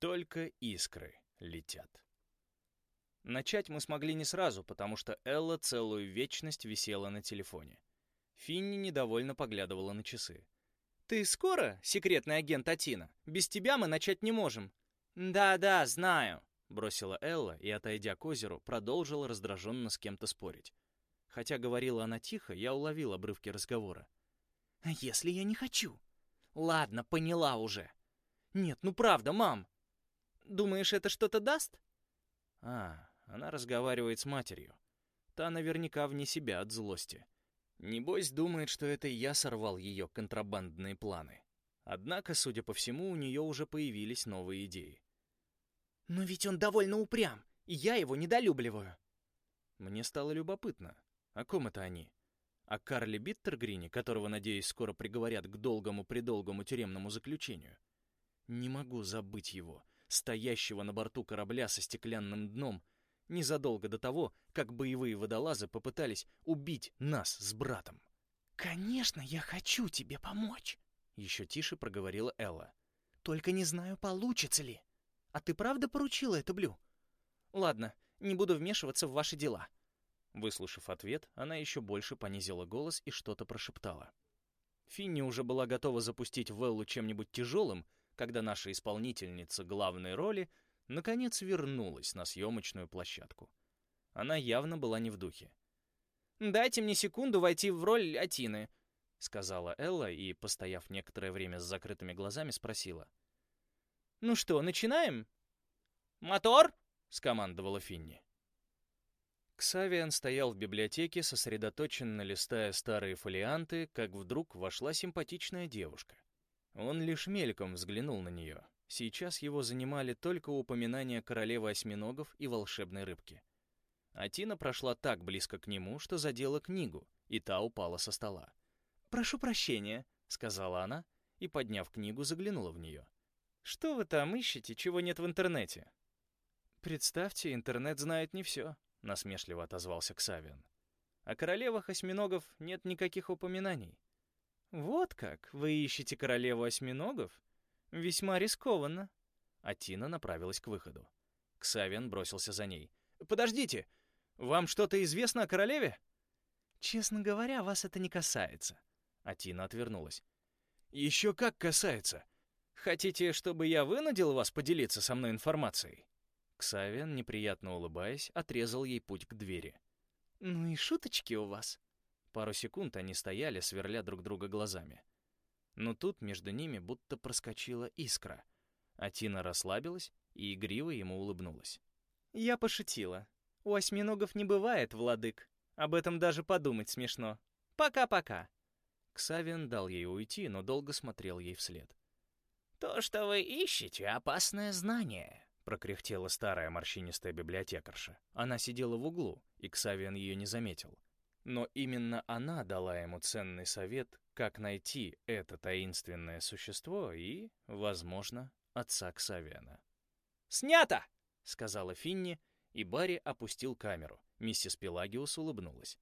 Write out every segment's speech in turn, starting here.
Только искры летят. Начать мы смогли не сразу, потому что Элла целую вечность висела на телефоне. Финни недовольно поглядывала на часы. «Ты скоро, секретный агент Атина? Без тебя мы начать не можем». «Да-да, знаю», — бросила Элла и, отойдя к озеру, продолжила раздраженно с кем-то спорить. Хотя говорила она тихо, я уловил обрывки разговора. «А если я не хочу?» «Ладно, поняла уже». «Нет, ну правда, мам». «Думаешь, это что-то даст?» «А, она разговаривает с матерью. Та наверняка вне себя от злости. Небось, думает, что это я сорвал ее контрабандные планы. Однако, судя по всему, у нее уже появились новые идеи. «Но ведь он довольно упрям, и я его недолюбливаю». Мне стало любопытно. О ком это они? О Карле Биттергрине, которого, надеюсь, скоро приговорят к долгому-предолгому тюремному заключению? Не могу забыть его, стоящего на борту корабля со стеклянным дном, незадолго до того, как боевые водолазы попытались убить нас с братом. «Конечно, я хочу тебе помочь», — еще тише проговорила Элла. «Только не знаю, получится ли. А ты правда поручила это Блю?» «Ладно, не буду вмешиваться в ваши дела». Выслушав ответ, она еще больше понизила голос и что-то прошептала. Финни уже была готова запустить в Эллу чем-нибудь тяжелым, когда наша исполнительница главной роли наконец вернулась на съемочную площадку. Она явно была не в духе. «Дайте мне секунду войти в роль Атины», — сказала Элла и, постояв некоторое время с закрытыми глазами, спросила. «Ну что, начинаем?» «Мотор!» — скомандовала Финни. Ксавиан стоял в библиотеке, сосредоточенно листая старые фолианты, как вдруг вошла симпатичная девушка. Он лишь мельком взглянул на нее. Сейчас его занимали только упоминания королевы осьминогов и волшебной рыбки. А Тина прошла так близко к нему, что задела книгу, и та упала со стола. «Прошу прощения», — сказала она, и, подняв книгу, заглянула в нее. «Что вы там ищете, чего нет в интернете?» «Представьте, интернет знает не все», — насмешливо отозвался Ксавиан. «О королевах осьминогов нет никаких упоминаний». «Вот как, вы ищете королеву осьминогов?» Весьма рискованно. А Тина направилась к выходу. Ксавиан бросился за ней. «Подождите! Вам что-то известно о королеве?» «Честно говоря, вас это не касается». А Тина отвернулась. «Еще как касается! Хотите, чтобы я вынудил вас поделиться со мной информацией?» Ксавиан, неприятно улыбаясь, отрезал ей путь к двери. «Ну и шуточки у вас». Пару секунд они стояли, сверля друг друга глазами. Но тут между ними будто проскочила искра. А Тина расслабилась и игриво ему улыбнулась. «Я пошутила. У осьминогов не бывает владык. Об этом даже подумать смешно. Пока-пока». Ксавиан дал ей уйти, но долго смотрел ей вслед. «То, что вы ищете, опасное знание», — прокряхтела старая морщинистая библиотекарша. Она сидела в углу, и Ксавиан ее не заметил. Но именно она дала ему ценный совет, как найти это таинственное существо и, возможно, отца Ксавиана. «Снято!» — сказала Финни, и Барри опустил камеру. Миссис Пелагиус улыбнулась.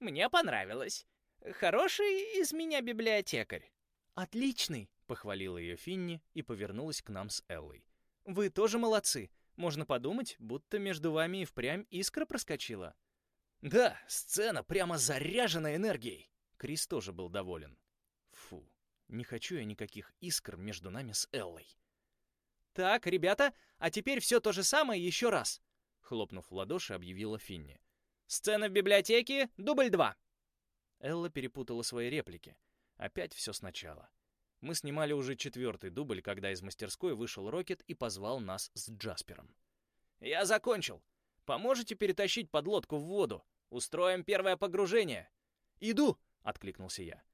«Мне понравилось. Хороший из меня библиотекарь». «Отличный!» — похвалила ее Финни и повернулась к нам с Эллой. «Вы тоже молодцы. Можно подумать, будто между вами и впрямь искра проскочила». «Да, сцена прямо заряжена энергией!» Крис тоже был доволен. «Фу, не хочу я никаких искр между нами с Эллой». «Так, ребята, а теперь все то же самое еще раз!» Хлопнув в ладоши, объявила Финни. «Сцена в библиотеке, дубль два!» Элла перепутала свои реплики. Опять все сначала. Мы снимали уже четвертый дубль, когда из мастерской вышел Рокет и позвал нас с Джаспером. «Я закончил. Поможете перетащить подлодку в воду? Устроим первое погружение!» «Иду!» — откликнулся я.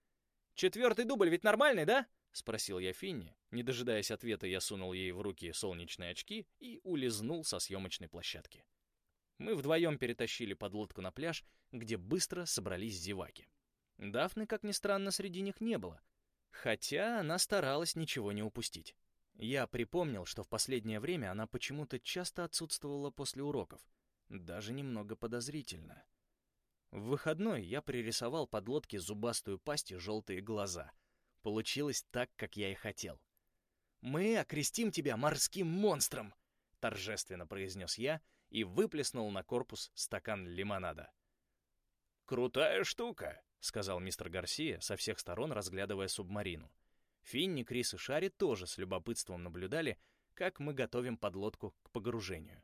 «Четвертый дубль ведь нормальный, да?» — спросил я Финни. Не дожидаясь ответа, я сунул ей в руки солнечные очки и улизнул со съемочной площадки. Мы вдвоем перетащили подлодку на пляж, где быстро собрались зеваки. Дафны, как ни странно, среди них не было, хотя она старалась ничего не упустить. Я припомнил, что в последнее время она почему-то часто отсутствовала после уроков. Даже немного подозрительно. В выходной я пририсовал под лодки зубастую пасть и желтые глаза. Получилось так, как я и хотел. «Мы окрестим тебя морским монстром!» — торжественно произнес я и выплеснул на корпус стакан лимонада. «Крутая штука», — сказал мистер Гарсия, со всех сторон разглядывая субмарину. Финни, Крис и Шари тоже с любопытством наблюдали, как мы готовим подлодку к погружению.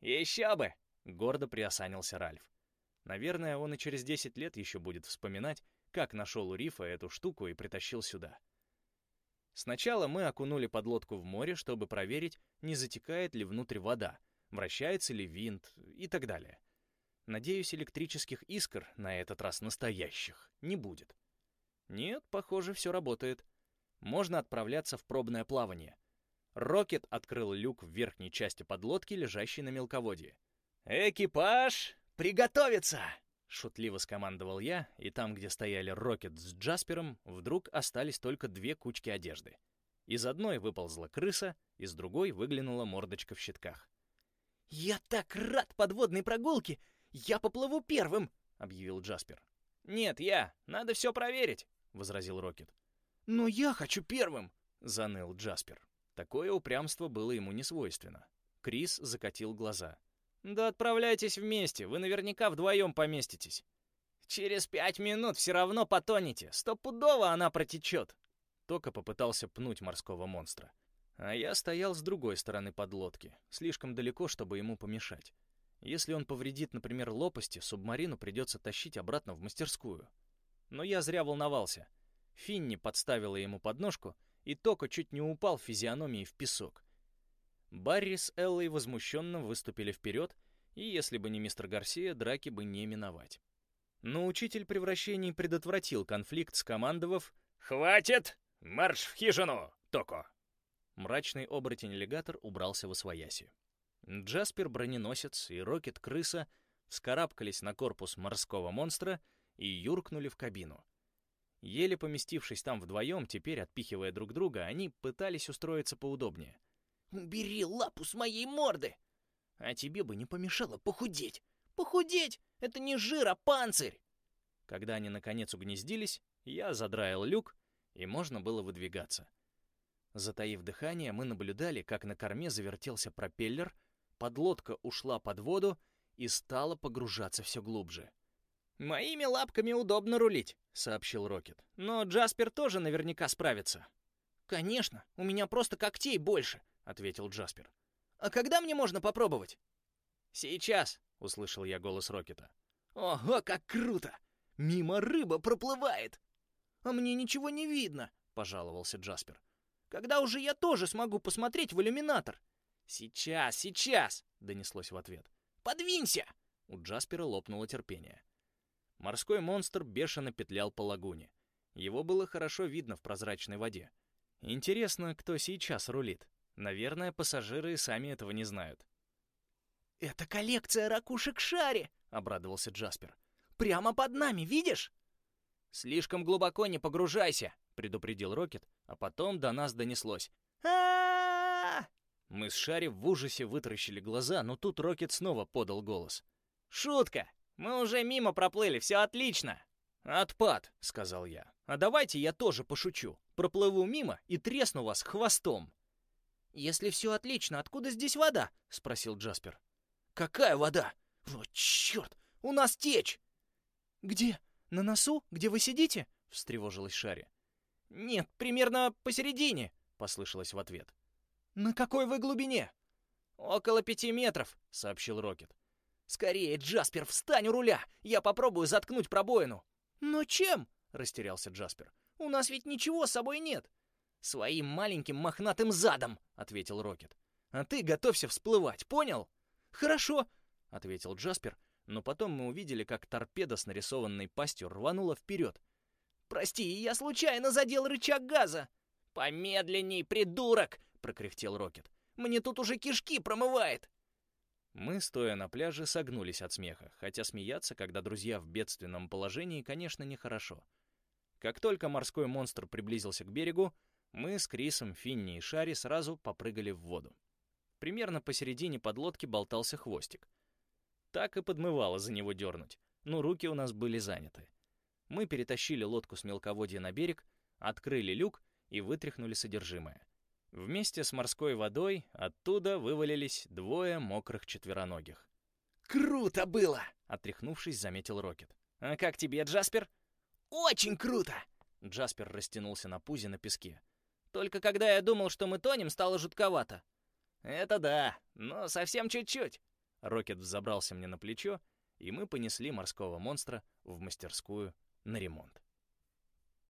«Еще бы!» — гордо приосанился Ральф. Наверное, он и через 10 лет еще будет вспоминать, как нашел у рифа эту штуку и притащил сюда. Сначала мы окунули подлодку в море, чтобы проверить, не затекает ли внутрь вода, вращается ли винт и так далее. Надеюсь, электрических искр, на этот раз настоящих, не будет. Нет, похоже, все работает. Можно отправляться в пробное плавание. Рокет открыл люк в верхней части подлодки, лежащей на мелководье. «Экипаж, приготовиться!» Шутливо скомандовал я, и там, где стояли Рокет с Джаспером, вдруг остались только две кучки одежды. Из одной выползла крыса, из другой выглянула мордочка в щитках. «Я так рад подводной прогулке! Я поплыву первым!» — объявил Джаспер. «Нет, я. Надо все проверить», — возразил Рокет. «Но я хочу первым!» — заныл Джаспер. Такое упрямство было ему не свойственно. Крис закатил глаза. «Да отправляйтесь вместе, вы наверняка вдвоем поместитесь. Через пять минут все равно потонете, стопудово она протечет!» Тока попытался пнуть морского монстра. А я стоял с другой стороны подлодки, слишком далеко, чтобы ему помешать. Если он повредит, например, лопасти, субмарину придется тащить обратно в мастерскую. Но я зря волновался. Финни подставила ему подножку, и Тока чуть не упал физиономией в песок. Барри с Эллой возмущенно выступили вперед, и если бы не мистер Гарсия, драки бы не миновать. Но учитель превращений предотвратил конфликт, скомандовав «Хватит! Марш в хижину, Токо!» Мрачный оборотень-легатор убрался в освояси. Джаспер-броненосец и Рокет-крыса вскарабкались на корпус морского монстра и юркнули в кабину. Еле поместившись там вдвоем, теперь отпихивая друг друга, они пытались устроиться поудобнее. «Убери лапу с моей морды!» «А тебе бы не помешало похудеть!» «Похудеть! Это не жир, а панцирь!» Когда они наконец угнездились, я задраил люк, и можно было выдвигаться. Затаив дыхание, мы наблюдали, как на корме завертелся пропеллер, подлодка ушла под воду и стала погружаться все глубже. «Моими лапками удобно рулить», — сообщил Рокет. «Но Джаспер тоже наверняка справится». «Конечно, у меня просто когтей больше», ответил Джаспер. «А когда мне можно попробовать?» «Сейчас», — услышал я голос Рокета. «Ого, как круто! Мимо рыба проплывает!» «А мне ничего не видно», — пожаловался Джаспер. «Когда уже я тоже смогу посмотреть в иллюминатор?» «Сейчас, сейчас!» — донеслось в ответ. «Подвинься!» У Джаспера лопнуло терпение. Морской монстр бешено петлял по лагуне. Его было хорошо видно в прозрачной воде. Интересно, кто сейчас рулит? Наверное, пассажиры и сами этого не знают. «Это коллекция ракушек Шари!» — обрадовался Джаспер. «Прямо под нами, видишь?» «Слишком глубоко не погружайся!» — предупредил Рокет, а потом до нас донеслось. а Мы с Шари в ужасе вытаращили глаза, но тут Рокет снова подал голос. «Шутка! Мы уже мимо проплыли, все отлично!» «Отпад!» — сказал я. «А давайте я тоже пошучу. Проплыву мимо и тресну вас хвостом!» «Если все отлично, откуда здесь вода?» — спросил Джаспер. «Какая вода?» «О, черт! У нас течь!» «Где? На носу? Где вы сидите?» — встревожилась Шари. «Нет, примерно посередине», — послышалось в ответ. «На какой вы глубине?» «Около пяти метров», — сообщил Рокет. «Скорее, Джаспер, встань у руля! Я попробую заткнуть пробоину!» «Но чем?» — растерялся Джаспер. «У нас ведь ничего с собой нет!» «Своим маленьким мохнатым задом», — ответил Рокет. «А ты готовься всплывать, понял?» «Хорошо», — ответил Джаспер, но потом мы увидели, как торпеда с нарисованной пастью рванула вперед. «Прости, я случайно задел рычаг газа!» «Помедленней, придурок!» — прокряхтел Рокет. «Мне тут уже кишки промывает!» Мы, стоя на пляже, согнулись от смеха, хотя смеяться, когда друзья в бедственном положении, конечно, нехорошо. Как только морской монстр приблизился к берегу, мы с Крисом, Финни и Шари сразу попрыгали в воду. Примерно посередине подлодки болтался хвостик. Так и подмывало за него дернуть, но руки у нас были заняты. Мы перетащили лодку с мелководья на берег, открыли люк и вытряхнули содержимое. Вместе с морской водой оттуда вывалились двое мокрых четвероногих. «Круто было!» — отряхнувшись, заметил Рокет. «А как тебе, Джаспер?» «Очень круто!» Джаспер растянулся на пузе на песке. «Только когда я думал, что мы тонем, стало жутковато». «Это да, но совсем чуть-чуть». Рокет взобрался мне на плечо, и мы понесли морского монстра в мастерскую на ремонт.